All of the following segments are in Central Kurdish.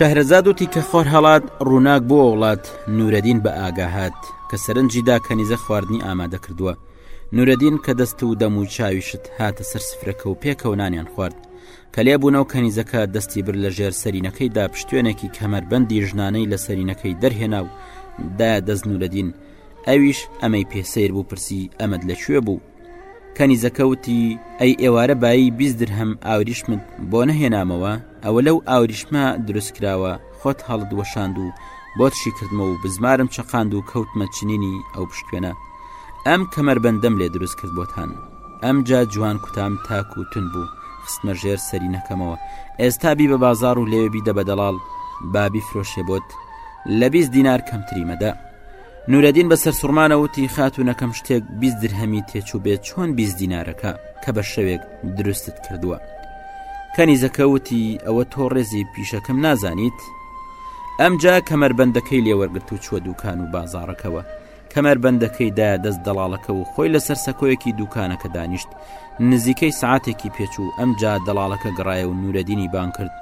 شەهرەزاد وتی کە خۆر هەڵات ڕووناک بۆ وڵات نورەدین بە ئاگاهات کە سەرنجی دا کەنیزە خواردنی ئامادە کردووە نورەدین کە دەست و دەم و چاویشت هاتە سەر سفرەکە و پێکەوە نانیان خوارد کە لێ بوونەو کەنیزەکە دەستی برد لە ژێر سەرینەکەی دا پشتێنێکی کەمەربەندی ژنانەی لە سەرینەکەی دەرهێنا و دا دەست نورەدین ئەویش ئەمەی پێسیر بوو پرسی ئەمەد لەکوێ بوو کەنیزەکەوتی ئەی ئێوارە بایی بیست درهم ئاوریشمت بۆ نەهێنامەوە ئەوە لەو ئاوریشمە دروست کراوە خۆت هەڵت وەشاند و بۆت شی کردمە و بزمارم چەقاند و کەوتمە چنینی ئەو پشتێنە ئەم کەمەربەندەم لێ دروست کرد بۆتان ئەمجا جوان کوتام تاک و تون بوو خستمە ژێر سەری نەکەمەوە ئێستا بی بە بازار و لێوێ بیدە بە دەڵال بابی فرۆشێ بۆت لە بیست دینار کەمتری مەدە نورەدین بە سەرسوڕمانە وتی خات و نەکەم شتێک بیست درهەمی تێچوو بێت چۆن بیست دینارەکە کە بە شەوێک دروستت کردووە کەنیزەکە وتی ئەوە تۆ ڕێزی پیشەکەم نازانیت ئەمجا کەمەربەندەکەی لێوەرگرت و چوە دوکان و بازارەکەەوە کەمەربەندەکەی دایە دەست دەڵاڵەکە و خۆی لەسەر سەکۆیەکی دوکانەکە دانیشت نزیکەی سعاتێکی پێچوو ئەم جا دەڵاڵەکە گەڕایە و نورەدینی بان کرد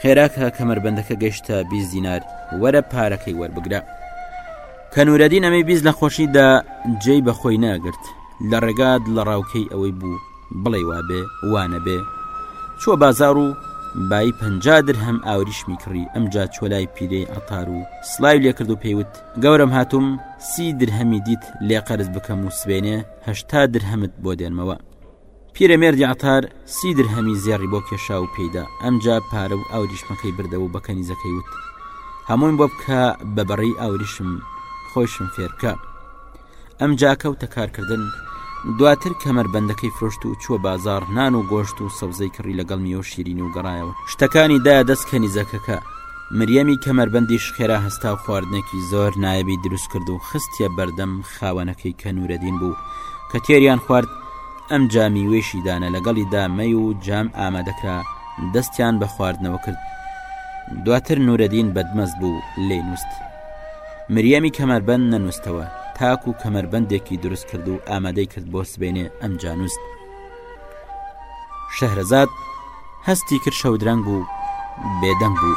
خێراکە کەمەربەندەکە گەشتە بیست دینار وەرە پارەکەی وەربگرە کە نورەدین ئەمەی بیست لە خۆشیدا جێی بەخۆی ناگرت لە ڕێگات لە ڕاوکەی ئەوەی بوو بڵێ وابێ وانەبێ چوە بازار و بای پەنج درهەم ئاوریشمی کڕی ئەمجا چۆلای پیرەی عتار و سلاوی لێکرد و پێیوت گەورەم هاتووم سی درهەمی دیت لێ قەرز بکەم و سبێنێ هەشتا درهەمت بۆ دێنمەوە پیرەمێردی عتار سی درهەمی زێڕی بۆ کێشا و پێیدا ئەمجا پارە و ئاوریشمەکەی بردەوە و بەکەنی زەکەی وت هەمووی بۆ بکە بە بەڕی ئاوریشم خۆشم فێرکە ئەمجا کەوتە کارکردن، دواتر کەمەربەندەکەی فرۆشت و چووە بازاڕ، نان و گۆشت و سەوزەی کڕی لەگەڵ میوە و شیرینی و گەڕایەوە، شتەکانی دایە دەست کەنیزەکەکە، مریەمی کەمەربەندیش خێرا هەستا و خواردنێکی زۆر نایابی دروست کرد و خستیە بەردەم خاوەنەکەی کە نورەدین بوو، کە تێریان خوارد، ئەمجا میوەیشی دانە، لەگەڵیدا مەی و جام ئامادەکرا، دەستیان بە خواردنەوە کرد، دواتر نورەدین بەدمەست بوو، لێی نووست. مریەمی کەمەربەند نەنووسەوە تاک و کەمەربەندێکی دروست کرد و ئامادەی کرد بۆ سبێنێ ئەم جانووست شەهرەزاد هەستی کرد شەودرەنگ بوو بێدەنگ بوو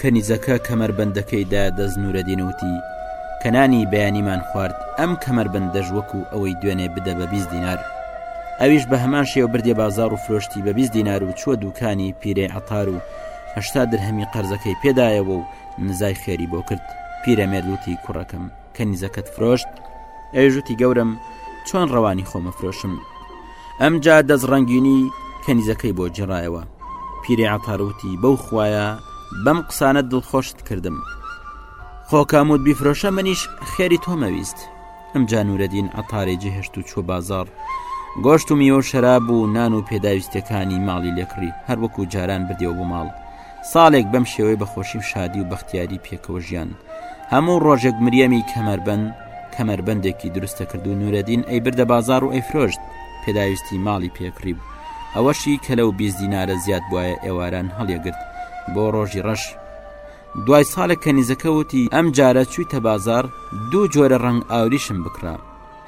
کەنیزەکە کەمەربەندەکەی دا دەست نورەدین وتی، کە نانی بەیانیمان خوارد، ئەم کەمەربەندەش وەکو ئەوەی دوێنێ بدە بە بیست دینار. ئەویش بە هەمان شێوە بردیە بازاڕ و فرۆشتی بە بیست دینار و چووە دووکانی پیرەی عەتار و هەشتا درهەمی قەرزەکەی پێ دایەوە و نزای خێری بۆ کرد. پیرەمێرد وتی، کوڕەکەم، کەنیزەکەت فرۆشت؟ ئەویش وتی، گەورەم، چۆن ڕەوانی خۆم ئەفرۆشم؟ ئەمجا دەست ڕەنگینی کەنیزەکەی بۆ جێڕایەوە پیرێ عتاروتی بەو خویە بەم قسانە دڵخۆشت کردم خۆکاموت بیفرۆشە منیش خێری تۆمەویست ئەم جانورەدین ئەتارێ جێهێشت و چۆ بازار گۆشت و میوە شەراب و نان و پێداویستەکانی ماڵی لێکڕی هەروەکو جاران بدێو بۆ ماڵ ساڵێک بەم شێوەی بەخۆشی و شادی و بەختیاری پێکەوە ژیان هەموو ڕۆژێک مریەمی کەمەربەن کەمەربەندێکی دروستە کرد و نورەدین ئەی بردە بازار و ئەیفرۆشت پێداویستی ماڵی پێکڕی بوو ئەوەشی کە لەو بیست دینارە زیاد بواە ئێواران هەڵیەگرت بۆ ڕۆژی ڕەش دوای ساڵێک کە نیزەکە وتی ئەم جارە چوویتە بازار دوو جۆرە ڕنگ ئاوریشم بکڕە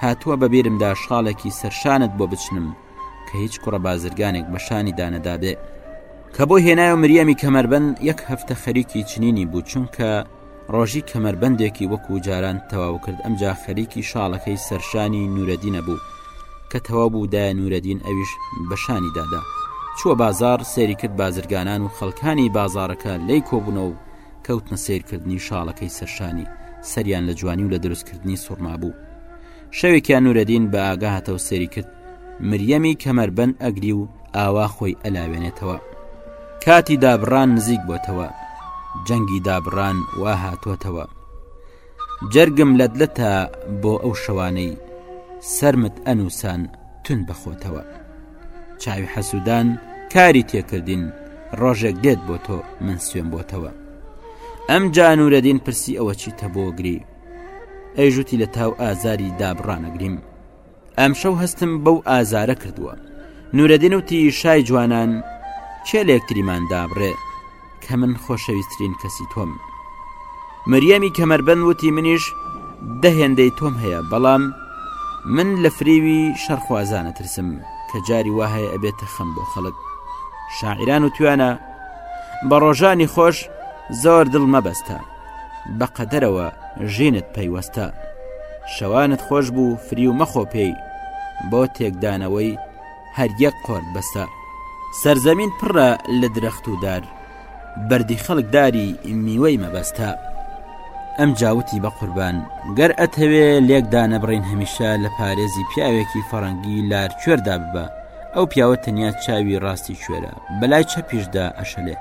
هاتووە بەبیرمدا شاڵێکی سەرشانت بۆ بچنم کە هیچ کوڕە بازرگانێک بە شانی دانەدابێ کە بۆی هێنای و مریەمی کەمەربەند یەک هەفتە خەریکی چنینی بوو چونکە ڕۆژی کەمەربەندێکی وەکو جاران تەواو کرد ئەمجا خەریکی شاڵەکەی سەرشانی نورەدینە بوو کە تەواو بوو دای نورەدین ئەویش بەشانی دادا چووە بازار سێری کرد بازرگانان و خەڵکانی بازارەکە لی کۆبوونە و کەوتنە سیرکردنی شاڵەکەی سەرشانی سەریان لە جوانی و لە دروستکردنی سوڕما بوو شەوێکیان نورەدین بە ئاگا هاتەوە سێری کرد مریەمی کەمەربەند ئەگری و ئاوا خۆی ئەلاوێنێتەوە کاتی دابڕان نزیک بۆتەوە جەنگی دابڕان وا هاتووەتەوە جەرگم لەت لە تا بۆ ئەو شەوانەی سرمت ئەنووسان تون بەخۆتەوە چاوی حەسوودان کاری تێکردین ڕۆژێک دێت بۆ تۆ من سوێن بۆتەوە ئەم جانورەدین پرسی ئەوە چیتە بۆگری ئەیژوتی لە تاو ئازاری دابڕانەگریم ئەم شەو هەستم بەو ئازارە کردووە نورەدین وتی شای جوانان چێ لەکتریمان دابڕێ کە من خۆشەویسترین کەسی تۆم مریەمی کەمەربەن وتی منیش دەهێندەی تۆم هەیە بەڵام من لە فریوی شەرخوازانە ترسم کە جاری وهەیە ئەبێتە خەم بۆ خەڵک شاعران و توانە بە ڕۆژانی خۆش زۆر دڵ مەبەستە بە قەدەرەوە ژینت پەیوەستە شەوانت خۆش بوو فریو مەخۆ پێی بۆ تێکدانەوەی هەریەک قۆت بەسە سەرزەمین پڕە لە درەخت و دار بەردی خەڵکداری میوەی مەبەستە ئەم جاوتی بە قوربان گەر ئەتەوێ لێکدانە بڕین هەمیشە لە پارێزی پیاوێکی فەڕەنگی لارکوێردا ببە ئەو پیاوە تەنیا چاوی ڕاستی کوێرە بەلای چەپیشدا ئەشەلێ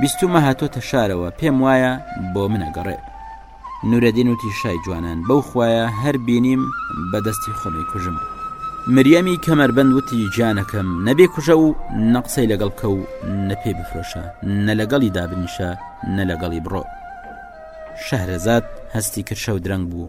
بیستمە هاتۆتە شارەوە پێم وایە بۆ منەگەڕێ نورەدین وتی شای جوانان بەو خویە هەر بینیم بەدەستی خۆمی کوژم مریەمی کەمەربند وتی گیانەکەم نەبێ کوژە و نەقسەی لەگەڵ کە و نەپێ بفرۆشە نە لەگەڵی دابنیشە نە لەگەڵی بڕۆ شەهرەزاد هەستی کرشە و درەنگ بوو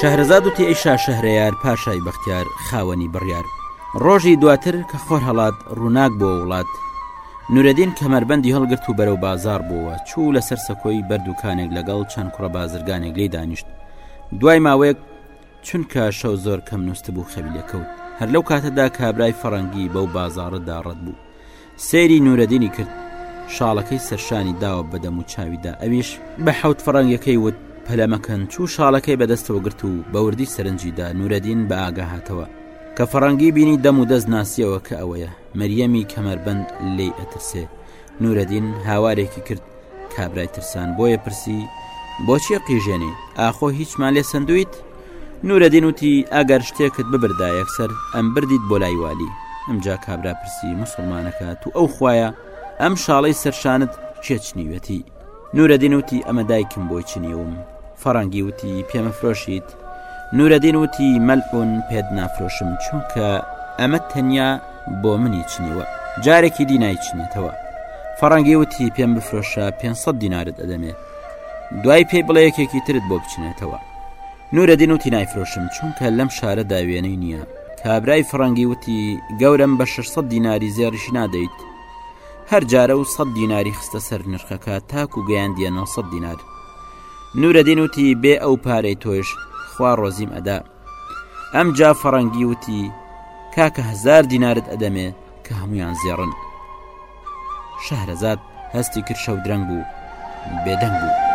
شەهرزاد و تیعیشا شەهرەیار پاشای بەختیار خاوەنی بڕیار ڕۆژی دواتر کە خۆر هەڵات ڕووناک بۆ وڵات نورەدین کەمەربەندی هەڵگرت و بەرەو بازار بووە چوو لەسەر سەکۆی بەردووکانێک لەگەڵ چەند کوڕە بازرگانێک لی دانیشت دوای ماوەیەک چونکە شەو زۆر کەم نووسست بوو خەوی لەکەوت هەر لەو کاتەدا کابرای فەڕەنگی بەو بازاڕدا ڕەت بوو سەیری نورەدینی کرد شاڵەکەی سەرشانی داوە بە دەم و چاویدا ئەویش بە حەوت فڕەنگەکەی وت پەلەمەکەن چوو شاڵەکەی بەدەستەوە گرت و بەوردی سەرنجیدا نورەدین بە ئاگا هاتەوە کە فەڕەنگی بینی دەم و دەست ناسیەوە کە ئەوەیە مریەمی کەمەربەند لی ئەترسێ نورەدین هاوارێکی کرد کابرای ترسان بۆیە پرسی بۆچیە قیژێنی ئاخۆ هیچمان لێ سندویت نورەدین وتی ئەگەر شتێکت ببردا یەکسەر ئەم بردیت بۆ لای والی ئەمجا کابرا پرسی مسلمانەکە تو ئەو خویە ئەم شاڵەی سەرشانت چێچنیوەتی نورەدین وتی ئەمە دایکم بۆی چنیوم فەڕەنگی وتی پێمەفرۆشیت نورەدین وتی مەلعون پێت نافرۆشم چونکە ئەمە تەنیا بۆ منی چنیوە جارێکی دی نایچنێتەوە فەڕەنگی وتی پێم بفرۆشە 500 دینارت ئەدەمێ دوای پێی بڵێ یەکێکی ترت بۆ بچنێتەوە نورەدین وتی نایفرۆشم چونکە لەم شارە داوێنەی نییە کابرای فڕەنگی وتی گەورم بە 600 دیناری زێڕیش نادەیت هەر جارە و سە دیناری خستە سەر نرخەکە تاکو گەیاندیە 900 دینار نورەدین وتی بێ ئەو پارەی تۆش خوا ڕۆزیم ئەدا ئەم جا فەڕەنگی وتی کاکە هزار دینارت ئەدەمێ کە هەمویان زێڕن شەهرەزاد هەستی کرد شەو درەنگ بوو بێدەنگ بوو.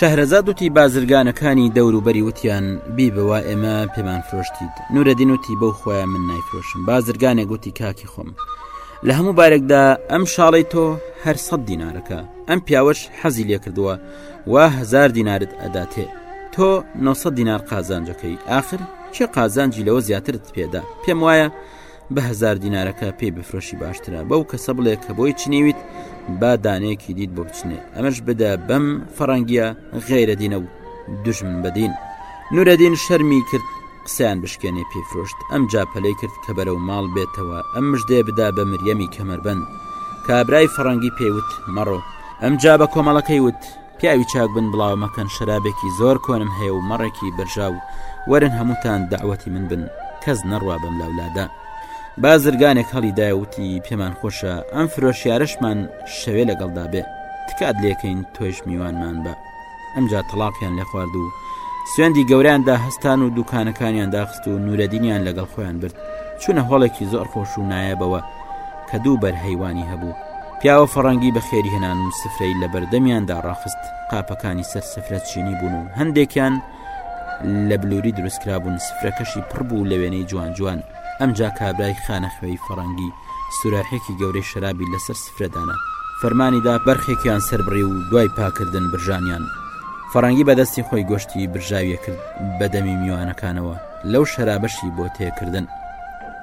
شەهرەزاد وتی بازرگانەکانی دەوروبەری وتیان بیبەوە ئێمە پێمان فرۆشتیت نورەدین وتی بەو خۆیان من نایفرۆشم بازرگانێک گوتی کاکی خۆم لە هەموو بارێکدا ئەم شاڵی تۆ هەر سەد دینارەکە ئەم پیاوەش حەزی لێکردووە وا هزار دینارت ئەداتێ تۆ 900 دینار قازانجەکەی آخر چ قازانجی لەوە زیاترت پێدا پێم وایە بە هزار دینارەکە پێی بفرۆشی باشترە بەو کەسە بڵێ کە بۆی چنیویت با دانەیەکی دیت بۆ بچنێ ئەمەش بدە بەم فەڕەنگیە غێرە دینە و دژمن بەدین نورەدین شەرمی کرد قسەیان بشکێنێ پێفرۆشت ئەم جاپەلەی کرد کە بەرەو ماڵ بێتەوە ئەم مژدێ بدا بە مریەمی کەمەربند کابرای فەڕەنگی پێیوت مەڕۆ ئەمجا بە کۆمەڵەکەی وت پیاوی چاک بن بڵاو مەکەن شەرابێکی زۆر کۆنم هەیە و مەڕێکی برژاو وەرن هەمووتان داوەتی من بن کەس نەڕوا بەم لاولادا بازرگانێک هەڵی داوتی پێمان خۆشە ئەم فرۆشیارشمان شەوێ لەگەڵدا بێ تکات لێکەین تۆیش میوانمان بە ئەمجا تەڵاقیان لە خوارد و سوێندی گەوریاندا هەستان و دوکانەکانیان داخست و نورەدینیان لەگەڵ خۆیان برد چونە هۆڵێکی زۆر خۆش و نایەبەوە کە دوو بەر هەیوانی هەبوو پیاوە فەڕەنگی بە خێری هێنان و سفرەی لە بەردەمیاندا ڕاخست قاپەکانی سەر سفرە چینی بوون و هەندێکیان لە بلووری دروستکرابوون سفرەکەشی پڕ بوو لە وێنەی جوان جوان ئەمجا کابرای خانەخوێی فەڕەنگی سوراحێکی گەورەی شەرابی لەسەر سفرەدانە فەرمانیدا بەرخێکیان سربڕی و دوای پاکردن برژانیان فەڕەنگی بەدەستی خۆی گۆشتی برژاویە کرد بەدەمی میوانەکانەوە لەو شەرابەشی بۆ تێکردن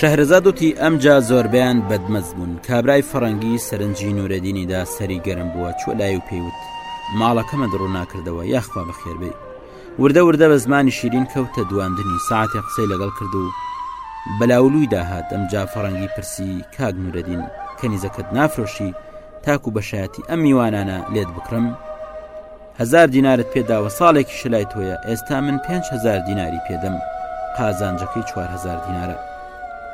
شەهرەزاد وتی ئەمجا زۆربیان بەدمەز بوون کابرای فەڕەنگی سەرنجی نورەدینیدا سەری گەرم بووە چوە لای و پێیوت ماڵەکەمە دڕوو ناکردەوە یاخوا بەخێربێ وردە وردە بە زمانی شیرین کەوتە دواندنی، سەعاتێک قسەی لەگەڵ کرد و بەلاولووی داهات، ئەمجا فەڕەنگی پرسی، کاک نوورەدین، کەنیزەکەت نافرۆشی تاکوو بەشایەتی ئەم میوانانە لێت بکڕم؟ هەزار دینارت پێ داوە، ساڵێکیشە لای تۆیە، ئێستا من پێنج هەزار دیناری پێ دەم، قازانجەکەی چوار هەزار دینارە.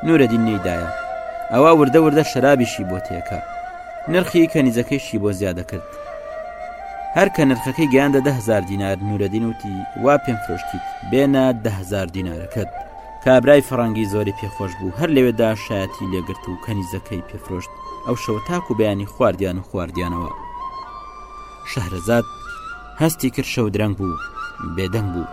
نوورەدین نەیدایە. ئەوا وردە وردە شەرابیشی بۆ تێکا. نرخی کەنیزەکەیشی بۆ زیادە کرد. هەر کە نرخەکەی گەیاندە ده هزار دینار نورەدین وتی وا پێم فرۆشتیت بێنە ده هزار دینارەکەت کابرای فەڕەنگی زۆری پێخۆش بوو هەر لەوێدا شایەتی لێگرت و کەنیزەکەی پێفرۆشت ئەو شەوە تاکو بەیانی خواردیان و خواردیانەوە شەهرەزاد هەستی کرد شەو درەنگ بوو بێدەنگ بوو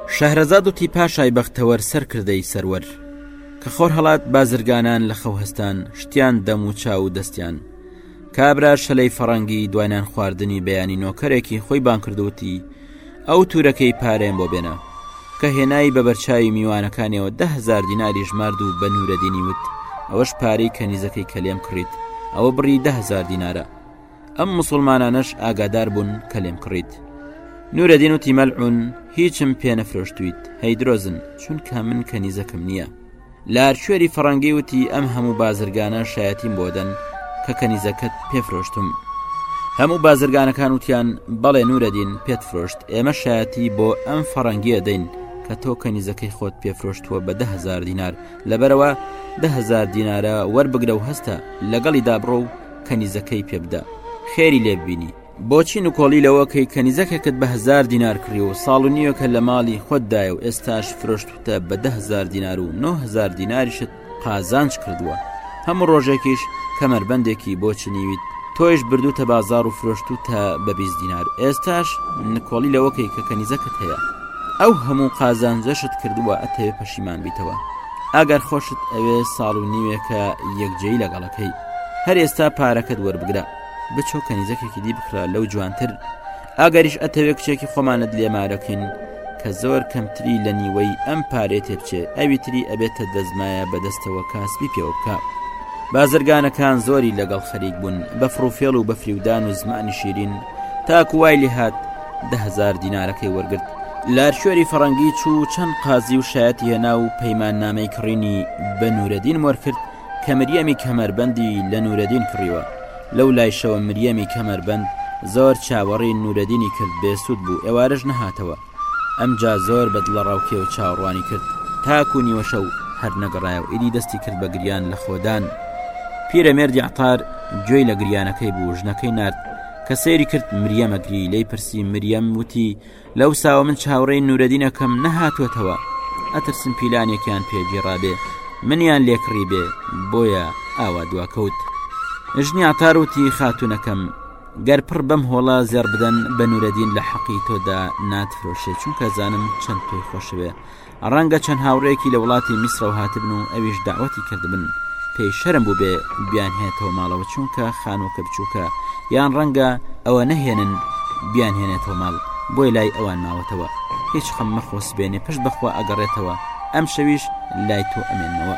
شەهرەزاد وتی پاشای بەختەوەر سەرکردەی سەروەر کە خۆرهەڵات بازرگانان لە خەو هەستان شتیان دەم و چاو و دەستیان کابرا شەلەی فەڕەنگی دوایان خواردنی بەیانی نۆکەرێکی خۆی بانکردوتی ئەو تورەکەی پارەیان بۆ بێنە کە هێنایی بە بەرچوی میوانەکانیەوە دههزار دیناری ژمارد و بە نورەدینی وت ئەوەش پارەی کەنیزەکەی کەلێم کڕیت ئەوە بڕی دههزار دینارە ئەم مسلمانانەش ئاگادار بوون کە لێم کڕیت نورەدین و تیمەلعون هیچم پێ نەفرۆشتویت هەی درۆزن چونکە من کە نیزەکەم نییە لارچێری فەڕەنگی وتی ئەم هەموو بازرگانە شایەتیم بۆدەن کە کەنیزەکەت پێفرۆشتم هەموو بازرگانەکان وتیان بەڵێ نورەدین پێت فرۆشت ئێمە شایەتی بۆ ئەم فەڕەنگیە دەین کە تۆ کەنیزەکەی خۆت پێفرۆشتووە بە دههزار دینار لەبەرەوە دههزار دینارە وەربگرە و هەستە لەگەڵی دابڕۆ و کەنیزەکەی پێ بدە خێری لێ ببینی بۆچی نکۆڵی لەوە کەی کەنیزەکەکت بە هزار دینار کڕی و ساڵ و نیوەکە لە ماڵی خۆتدایە و ئێستاش فرۆشتتە بە ده هزار دینار و نۆ هزار دیناریشت قازانج کردووە هەموو ڕۆژێکیش کەمەربەندێکی بۆچی نیویت تۆیش بردووتە بازار و فرۆشت و تا بە بیست دینار ئێستاش نکۆڵی لەوەکەی کە کەنیزەکەت هەیە ئەو هەموو قازانجەشت کردووە ئەتەوێ پەشیمان بیتەوە ئەگەر خۆشت ئەوێ ساڵ و نیوێکە یەکجێی لەگەڵەکەی هەر ئێستا پارەکەت وەربگرە بچۆ کەنیزەکێکی دی بکرا لەو جوانتر ئەگەریش ئەتەوێ کچێکی خۆمانت لێمارەکەین کە زۆر کەمتری لە نیوەی ئەم پارێ تێبچێ ئەوی تری ئەبێتە دەزمایە بەدەستەوە کاسبی پێوە بکە بازرگانەکان زۆری لەگەڵ خەریک بوون بە فڕوفێڵ و بەفریودان و زمانی شیرین تاکو وای لێهات دههزار دینارەکەی وەرگرت لارشوێری فەڕەنگی چوو چەند قازی و شایەتی هێنا و پەیمان نامەی کڕینی بە نورەدین وەرکرد کە مریەمی کەمەربەندی لە نورەدین کڕیوە لەو لایشەوە مریەمی کەمەربەند زۆر چاوەڕی نورەدینی کرد بێسوود بوو ئێوارەش نەهاتەوە ئەمجا زۆر بە دڵە ڕاوکێ و چاوەڕوانی کرد تاکو و نیوەشە و هەر نەگەڕایە و ئیدی دەستی کرد بە گریان لە خۆدان پیرەمێردی عتار گوێی لە گریانەکەی بوو ژنەکەی نرد کە سێری کرد مریەمەگری لی پرسی مریەم وتی لەو ساوە من چاوڕێی نورەدینەکەم نەهاتوەتەوە ئەترسم پیلانێکیان پێگیڕابێ منیان لێکڕی بێ بۆیە ئاوا دواکەوت ژنی عتاروتی خاتونەکەم گەر پڕ بەم هۆڵە زێڕ بدەن بە نورەدین لە حەقی تۆدا ناتفرۆشێ چونکە زانم چەند تۆی خۆشەوێ ڕەنگە چەند هاوڕێیەکی لە وڵاتی میسرەوە هاتبن و ئەویش داوەتی کردبن پێی شەرم بوو بێ بیان هێتەوە ماڵەوە چونکە خانووکە بچووکە یان ڕەنگە ئەوە نەهێنن بیان هێنێتەوە ماڵ بۆی لای ئەوان ماوەتەوە هیچ خەم مەخۆ سبێنێ پشت بەخوا ئەگەڕێتەوە ئەم شەویش لای تۆ ئەمێنەوە.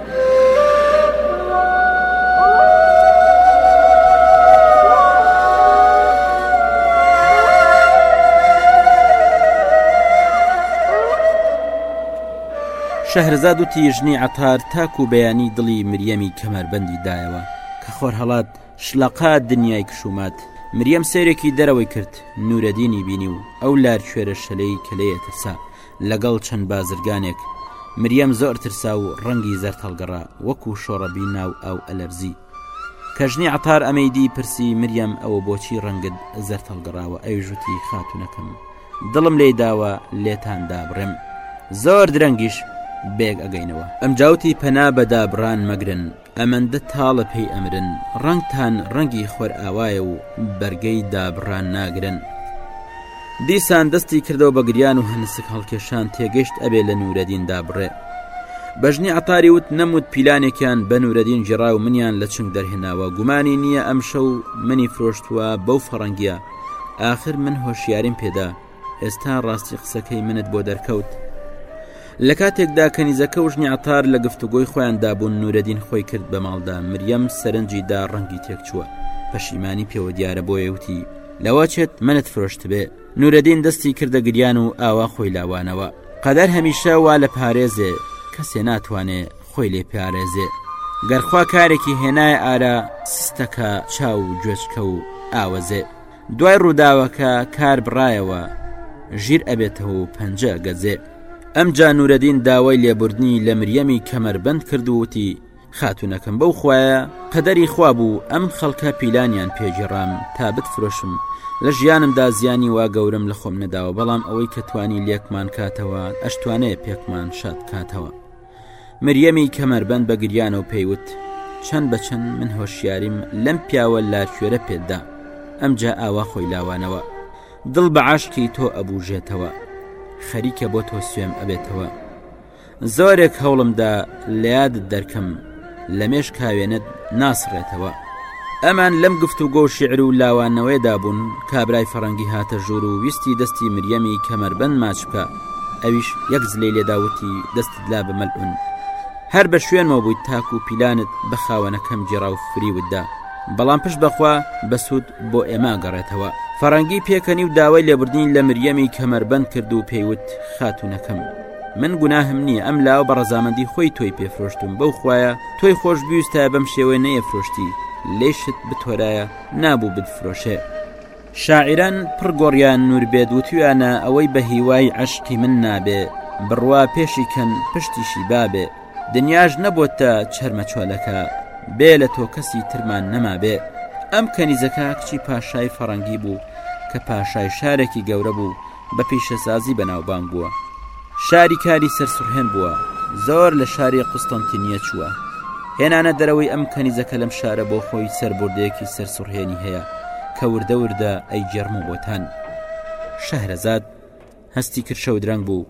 شەهرزاد و تیژنی عتار تاک و بەیانی دڵی مریەمی کەمەربەندی دایەوە کە خۆر هەڵات شلەقا دنیای کشومات مریەم سێرێکی دەرەوەی کرد نورەدینی بینی و ئەو لار کوێرە شەلەی کە لێترسا لەگەڵ چەند بازرگانێک، مریەم زۆر ترسا و ڕەنگی زەرد هەڵگەڕا وەکو شۆڕەبی ناو ئاو ئەلەرزی. کەژنی عەتار ئەمەی دی پرسی مریەم ئەوە بۆچی ڕەنگت زەرد هەڵگەڕاوە ئەویش وتی خاتونەکەم دڵم لێی داوە لێتان دابڕێم زۆر درەنگیش بەیەک ئەگەینەوە. ئەمجا وتی پەنا بە دابڕان مەگرن، ئەمەندە تاڵە پێی ئەمرن ڕەنگتان ڕەنگی خۆرئاوایە و بەرگەی دابڕان ناگرن دیسان دەستی کردەوە بە گریان و هەنسک هەڵکێشان تێگەشت ئەبێ لە نورەدین دابڕێ بەژنی عتاری وت نەموت پیلانێکیان بە نورەدین جێڕا و منیان لە چنگ دەرهێناوە گومانی نییە ئەمشە و منی فرۆشتووە بەو فەڕەنگیە ئاخر من هۆشیاریم پێدا ئێستا ڕاستی قسەکەی منت بۆ دەرکەوت لە کاتێکدا کەنیزەکە و ژنی عتار لە گفتوگۆی خۆیان دابوون نورەدین خۆی کرد بە ماڵدا مریەم سەرنجی دا ڕەنگی تێک چووە پەشیمانی پێوە دیارە بۆیەوتی لەوە چێت منت فرۆشت بێ نورەدین دەستی کردە گریان و ئاوا خۆی لاوانەوە قەدەر هەمیشە وا لە پارێزێ کەسێ ناتوانێ خۆی لێ پارێزێ گەرخوا کارێکی هێنایە ئارا سستەکە چاو و گوێچکە و ئاوەزێ دوای ڕووداوەکە کار بڕایەوە ژیر ئەبێتەوە و پەنجە گەزێ ئەم جا نورەدین داوای لێبوردنی لە مریەمی کەمەربەند کردووتی خاتونەکەم بەو خویە قەدەری خوا بوو ئەم خەڵکە پیلانیان پێگیڕام تا بتفرۆشم لە ژیانمدا زیانی وا گەورم لە خۆم نەداوە بەڵام ئەوەی کە توانی لێکمان کاتەوە ئەشتوانێ پێکمان شاد کاتەوە. مریەمی کەمەربەند بە گریان و پێیوت چەند بە چەند من هۆشیاریم لەم پیاوە لاکوێرە پێتدا ئەمجا ئاوا خۆی لاوانەوە دڵ بە عاشقی تۆ ئەبوژێتەوە خەریکە بۆ تۆ سوێم ئەبێتەوە زۆرێک هەوڵمدا لە یادت دەرکەم لەمێژ کاوێنت ناسڕێتەوە ئەمان لەم گفت و گۆ شعر و لاوانەوەیدا بوون کابرای فەڕەنگی هاتە ژوور و ویستی دەستی مریەمی کەمەربەن ماچکە ئەویش یەک زلەی لێداوتی دەستت لا بمەلئون هەر بە شوێنەوە بوویت تاکو و پیلانت بە خاوەنەکەم جێڕا و فریوتدا بەڵام پشت بەخوا بەسوود بۆ ئێمە گەڕێتەوە فەڕەنگی پێکەنی و داوای لێبردنی لە مریەمی کەمەربەند کرد و پێیوت خاتونەکەم من گوناهم نییە ئەم لاوە بە ڕەزامەندی خۆی تۆی پێفرۆشتم بەو خویە تۆی خۆش بویستە بەم شێوەی نەیەفرۆشتی لێشت بتۆرایە نابوو بدفرۆشێ شاعران پڕگۆڕیان نور بێت وتویانە ئەوەی بە هیوای عشقی من نابێ بڕوا پێشی کەن پشتیشی بابێ دنیاش نەبووتە چەرمە چۆلەکە بێ لە تۆ کەسی ترمان نەمابێ ئەم کەنیزەکە کچی پاشای فەڕەنگی بوو کە پاشای شارێکی گەورە بوو بە پیشەسازی بەناوبانگ بووە شاری کاری سەرسوڕهێن بووە زۆر لە شاری قوستنتینیە چووە هێنانە دەرەوەی ئەم کەنیزەکە لەم شارە بۆ خۆی سەربردەیەکی سەرسوڕهێنی هەیە کە وردە وردە ئەی جەرموبتان شەهرەزاد هەستی کرشە و درەنگ بوو